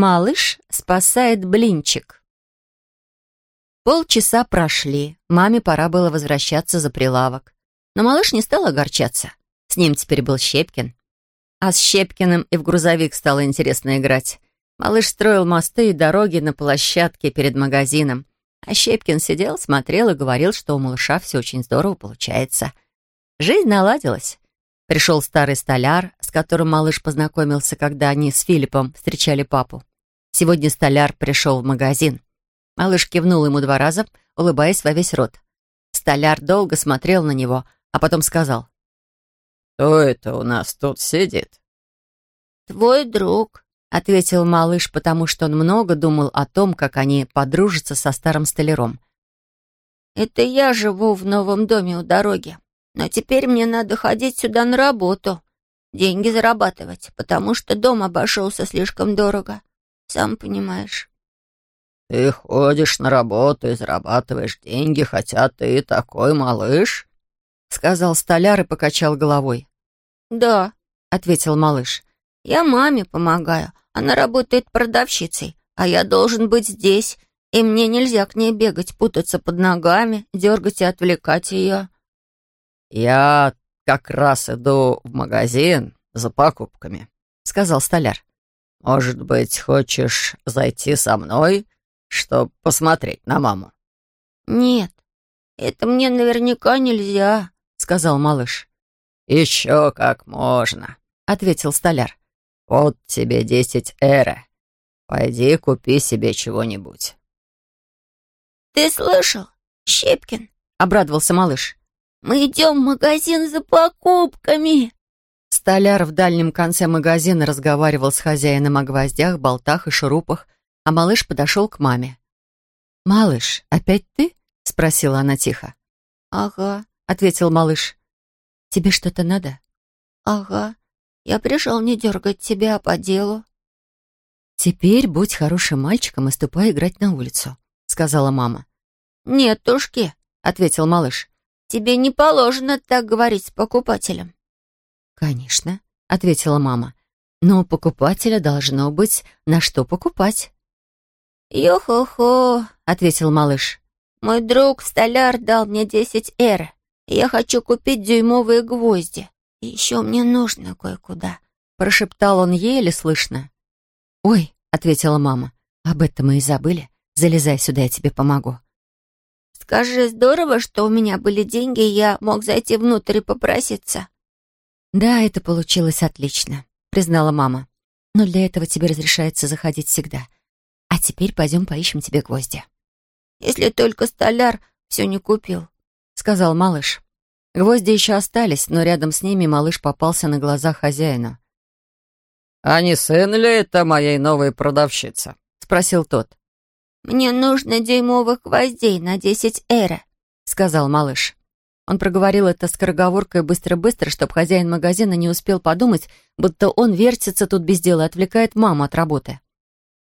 Малыш спасает блинчик. Полчаса прошли. Маме пора было возвращаться за прилавок. Но малыш не стал огорчаться. С ним теперь был Щепкин. А с Щепкиным и в грузовик стало интересно играть. Малыш строил мосты и дороги на площадке перед магазином. А Щепкин сидел, смотрел и говорил, что у малыша все очень здорово получается. Жизнь наладилась. Пришел старый столяр, с которым малыш познакомился, когда они с Филиппом встречали папу. Сегодня столяр пришел в магазин. Малыш кивнул ему два раза, улыбаясь во весь рот. Столяр долго смотрел на него, а потом сказал. «Кто это у нас тут сидит?» «Твой друг», — ответил малыш, потому что он много думал о том, как они подружатся со старым столяром. «Это я живу в новом доме у дороги, но теперь мне надо ходить сюда на работу, деньги зарабатывать, потому что дом обошелся слишком дорого, сам понимаешь». «Ты ходишь на работу и зарабатываешь деньги, хотя ты такой малыш?» — сказал столяр и покачал головой. «Да», — ответил малыш, — «я маме помогаю, она работает продавщицей, а я должен быть здесь, и мне нельзя к ней бегать, путаться под ногами, дергать и отвлекать ее». «Я как раз иду в магазин за покупками», — сказал столяр. «Может быть, хочешь зайти со мной, чтобы посмотреть на маму?» «Нет, это мне наверняка нельзя», — сказал малыш. «Еще как можно», — ответил столяр. «Вот тебе десять эры. Пойди купи себе чего-нибудь». «Ты слышал, Щепкин?» — обрадовался малыш. «Мы идем в магазин за покупками!» Столяр в дальнем конце магазина разговаривал с хозяином о гвоздях, болтах и шурупах, а малыш подошел к маме. «Малыш, опять ты?» — спросила она тихо. «Ага», — ответил малыш. «Тебе что-то надо?» «Ага. Я пришел не дергать тебя, по делу». «Теперь будь хорошим мальчиком и ступай играть на улицу», — сказала мама. «Нет, тушки», — ответил малыш. «Тебе не положено так говорить с покупателем». «Конечно», — ответила мама. «Но у покупателя должно быть на что покупать». «Йо-хо-хо», — ответил малыш. «Мой друг столяр дал мне десять эр. Я хочу купить дюймовые гвозди. Еще мне нужно кое-куда», — прошептал он еле слышно. «Ой», — ответила мама, — «об этом мы и забыли. Залезай сюда, я тебе помогу». «Скажи, здорово, что у меня были деньги, и я мог зайти внутрь и попроситься». «Да, это получилось отлично», — признала мама. «Но для этого тебе разрешается заходить всегда. А теперь пойдем поищем тебе гвозди». «Если только столяр все не купил», — сказал малыш. Гвозди еще остались, но рядом с ними малыш попался на глаза хозяину. «А не сын ли это моей новой продавщицы?» — спросил тот. «Мне нужно дюймовых гвоздей на десять эра», — сказал малыш. Он проговорил это скороговоркой быстро-быстро, чтобы хозяин магазина не успел подумать, будто он вертится тут без дела и отвлекает маму от работы.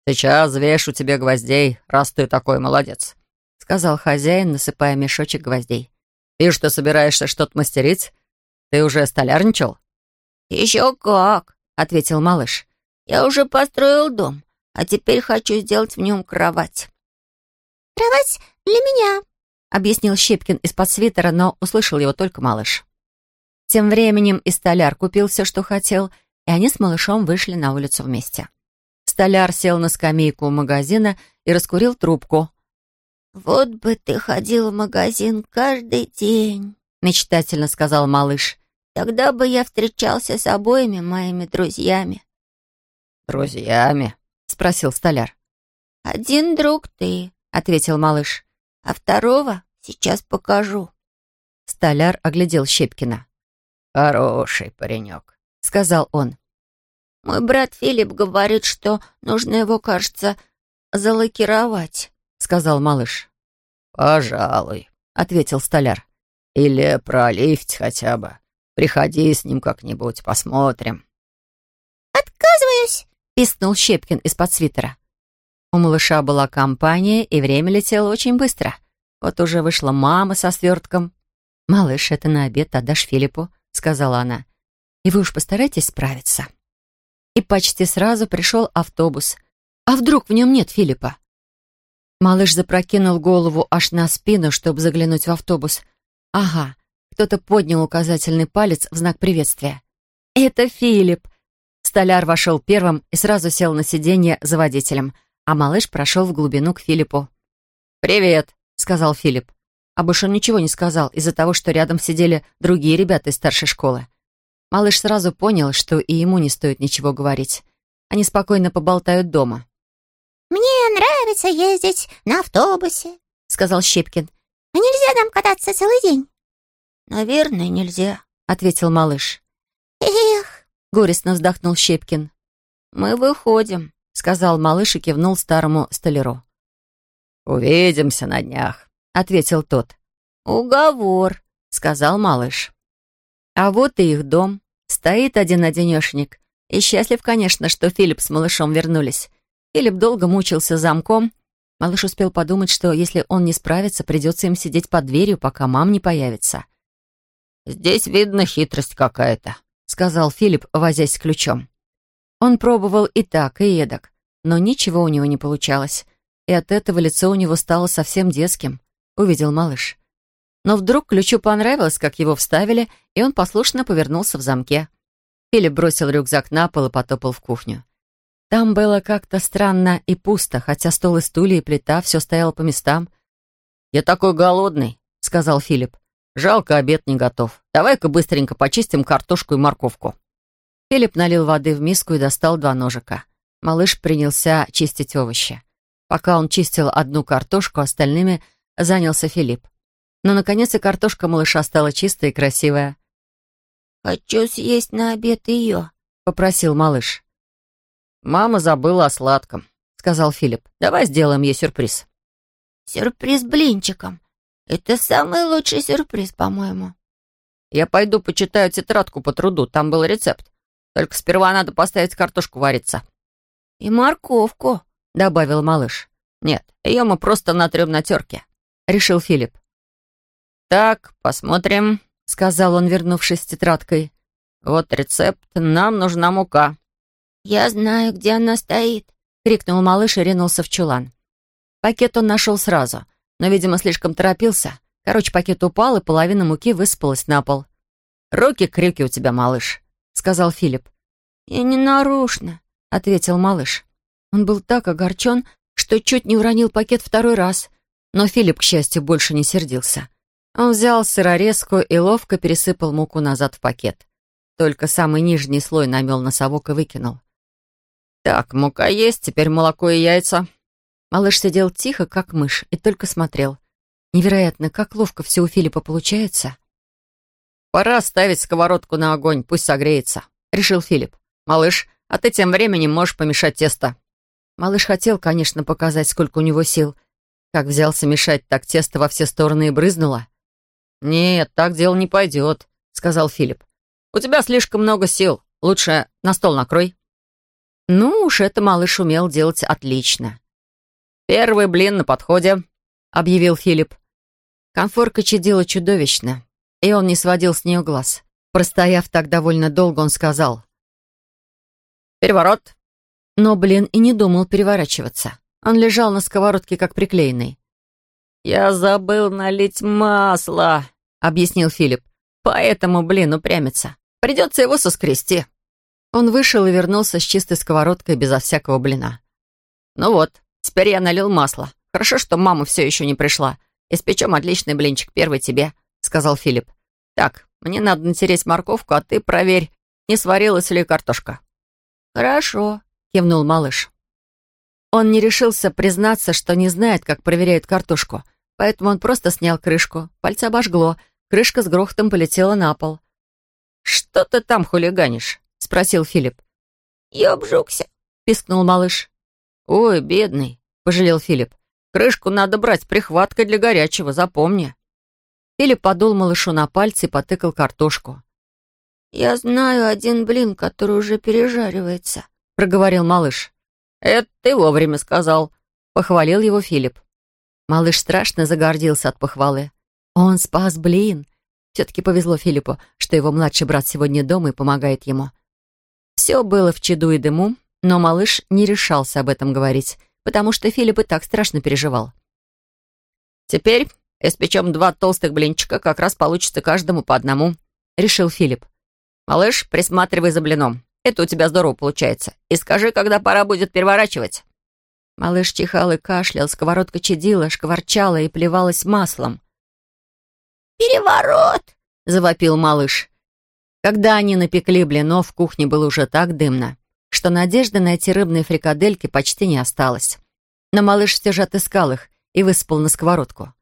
«Сейчас вешу тебе гвоздей, раз ты такой молодец», — сказал хозяин, насыпая мешочек гвоздей. «Вижу, что собираешься что-то мастерить. Ты уже столярничал?» «Еще как!» — ответил малыш. «Я уже построил дом, а теперь хочу сделать в нем кровать». «Кровать для меня», — объяснил Щепкин из-под свитера, но услышал его только малыш. Тем временем и столяр купил все, что хотел, и они с малышом вышли на улицу вместе. Столяр сел на скамейку у магазина и раскурил трубку — «Вот бы ты ходил в магазин каждый день», — мечтательно сказал малыш. «Тогда бы я встречался с обоими моими друзьями». «Друзьями?» — спросил столяр. «Один друг ты», — ответил малыш. «А второго сейчас покажу». Столяр оглядел Щепкина. «Хороший паренек», — сказал он. «Мой брат Филипп говорит, что нужно его, кажется, залакировать» сказал малыш. «Пожалуй», — ответил столяр. «Или пролифть хотя бы. Приходи с ним как-нибудь, посмотрим». «Отказываюсь!» — пискнул Щепкин из-под свитера. У малыша была компания, и время летело очень быстро. Вот уже вышла мама со свертком. «Малыш, это на обед отдашь Филиппу», — сказала она. «И вы уж постарайтесь справиться». И почти сразу пришел автобус — А вдруг в нем нет Филиппа? Малыш запрокинул голову аж на спину, чтобы заглянуть в автобус. Ага, кто-то поднял указательный палец в знак приветствия. «Это Филипп!» Столяр вошел первым и сразу сел на сиденье за водителем, а малыш прошел в глубину к Филиппу. «Привет!» — сказал Филипп. А больше он ничего не сказал из-за того, что рядом сидели другие ребята из старшей школы. Малыш сразу понял, что и ему не стоит ничего говорить. Они спокойно поболтают дома. «Мне нравится ездить на автобусе», — сказал Щепкин. «А нельзя нам кататься целый день?» «Наверное, нельзя», — ответил малыш. «Эх», — горестно вздохнул Щепкин. «Мы выходим», — сказал малыш и кивнул старому столяру. «Увидимся на днях», — ответил тот. «Уговор», — сказал малыш. А вот и их дом. Стоит один-одинешник. И счастлив, конечно, что Филипп с малышом вернулись. Филипп долго мучился замком. Малыш успел подумать, что если он не справится, придется им сидеть под дверью, пока мам не появится. «Здесь видно хитрость какая-то», — сказал Филипп, возясь с ключом. Он пробовал и так, и эдак, но ничего у него не получалось. И от этого лицо у него стало совсем детским, увидел малыш. Но вдруг ключу понравилось, как его вставили, и он послушно повернулся в замке. Филипп бросил рюкзак на пол и потопал в кухню. Там было как-то странно и пусто, хотя стол и стулья и плита все стояло по местам. «Я такой голодный», — сказал Филипп. «Жалко, обед не готов. Давай-ка быстренько почистим картошку и морковку». Филипп налил воды в миску и достал два ножика. Малыш принялся чистить овощи. Пока он чистил одну картошку, остальными занялся Филипп. Но, наконец, и картошка малыша стала чистая и красивая. «Хочу съесть на обед ее», — попросил малыш. «Мама забыла о сладком», — сказал Филипп. «Давай сделаем ей сюрприз». «Сюрприз блинчиком. Это самый лучший сюрприз, по-моему». «Я пойду почитаю тетрадку по труду, там был рецепт. Только сперва надо поставить картошку вариться». «И морковку», — добавил малыш. «Нет, ее мы просто натрем на терке», — решил Филипп. «Так, посмотрим», — сказал он, вернувшись с тетрадкой. «Вот рецепт. Нам нужна мука. «Я знаю, где она стоит», — крикнул малыш и ринулся в чулан. Пакет он нашел сразу, но, видимо, слишком торопился. Короче, пакет упал, и половина муки высыпалась на пол. «Руки-крюки у тебя, малыш», — сказал Филипп. «Я не нарочно», — ответил малыш. Он был так огорчен, что чуть не уронил пакет второй раз. Но Филипп, к счастью, больше не сердился. Он взял сырорезку и ловко пересыпал муку назад в пакет. Только самый нижний слой намел на совок и выкинул. «Так, мука есть, теперь молоко и яйца». Малыш сидел тихо, как мышь, и только смотрел. Невероятно, как ловко все у Филиппа получается. «Пора ставить сковородку на огонь, пусть согреется», — решил Филипп. «Малыш, а ты тем временем можешь помешать тесто». Малыш хотел, конечно, показать, сколько у него сил. Как взялся мешать, так тесто во все стороны и брызнуло. «Нет, так дело не пойдет», — сказал Филипп. «У тебя слишком много сил. Лучше на стол накрой». Ну уж это малыш умел делать отлично. «Первый блин на подходе», — объявил Филипп. Конфорка чадила чудовищно, и он не сводил с нее глаз. Простояв так довольно долго, он сказал. «Переворот». Но блин и не думал переворачиваться. Он лежал на сковородке, как приклеенный. «Я забыл налить масло», — объяснил Филипп. «Поэтому блин упрямится. Придется его соскрести». Он вышел и вернулся с чистой сковородкой безо всякого блина. «Ну вот, теперь я налил масло. Хорошо, что мама все еще не пришла. Испечем отличный блинчик, первый тебе», — сказал Филипп. «Так, мне надо натереть морковку, а ты проверь, не сварилась ли картошка». «Хорошо», — кивнул малыш. Он не решился признаться, что не знает, как проверяют картошку, поэтому он просто снял крышку. Пальцы обожгло, крышка с грохотом полетела на пол. «Что ты там хулиганишь?» — спросил Филипп. «Я обжегся», — пискнул малыш. «Ой, бедный», — пожалел Филипп. «Крышку надо брать прихваткой для горячего, запомни». Филипп подул малышу на пальцы и потыкал картошку. «Я знаю один блин, который уже пережаривается», — проговорил малыш. «Это ты вовремя сказал», — похвалил его Филипп. Малыш страшно загордился от похвалы. Он спас блин. Все-таки повезло Филиппу, что его младший брат сегодня дома и помогает ему. Все было в чаду и дыму, Но малыш не решался об этом говорить, потому что Филипп и так страшно переживал. «Теперь испечем два толстых блинчика, как раз получится каждому по одному», — решил Филипп. «Малыш, присматривай за блином. Это у тебя здорово получается. И скажи, когда пора будет переворачивать». Малыш чихал и кашлял, сковородка чадила, шкварчала и плевалась маслом. «Переворот!» — завопил малыш. Когда они напекли блинов, в кухне было уже так дымно, что надежды найти рыбные фрикадельки почти не осталось. Но малыш все же отыскал их и высыпал на сковородку.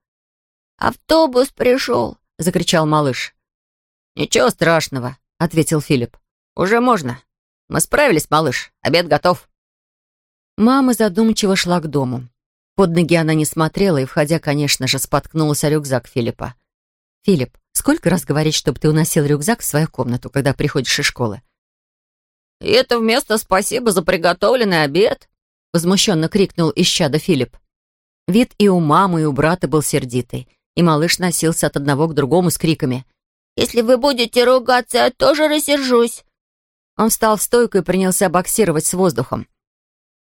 «Автобус пришел!» — закричал малыш. «Ничего страшного», — ответил Филипп. «Уже можно. Мы справились, малыш. Обед готов». Мама задумчиво шла к дому. Под ноги она не смотрела и, входя, конечно же, споткнулась о рюкзак Филиппа. «Филипп, сколько раз говорить, чтобы ты уносил рюкзак в свою комнату, когда приходишь из школы?» «И это вместо спасибо за приготовленный обед?» — возмущенно крикнул из чада Филипп. Вид и у мамы, и у брата был сердитый, и малыш носился от одного к другому с криками. «Если вы будете ругаться, я тоже рассержусь!» Он встал в стойку и принялся боксировать с воздухом.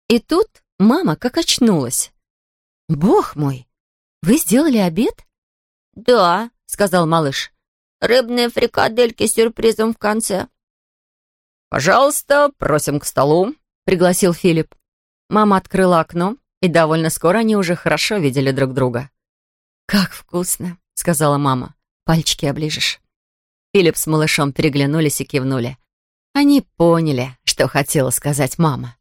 И тут мама как очнулась. «Бог мой, вы сделали обед?» «Да», — сказал малыш. «Рыбные фрикадельки с сюрпризом в конце». «Пожалуйста, просим к столу», — пригласил Филипп. Мама открыла окно, и довольно скоро они уже хорошо видели друг друга. «Как вкусно», — сказала мама. «Пальчики оближешь». Филипп с малышом переглянулись и кивнули. Они поняли, что хотела сказать мама.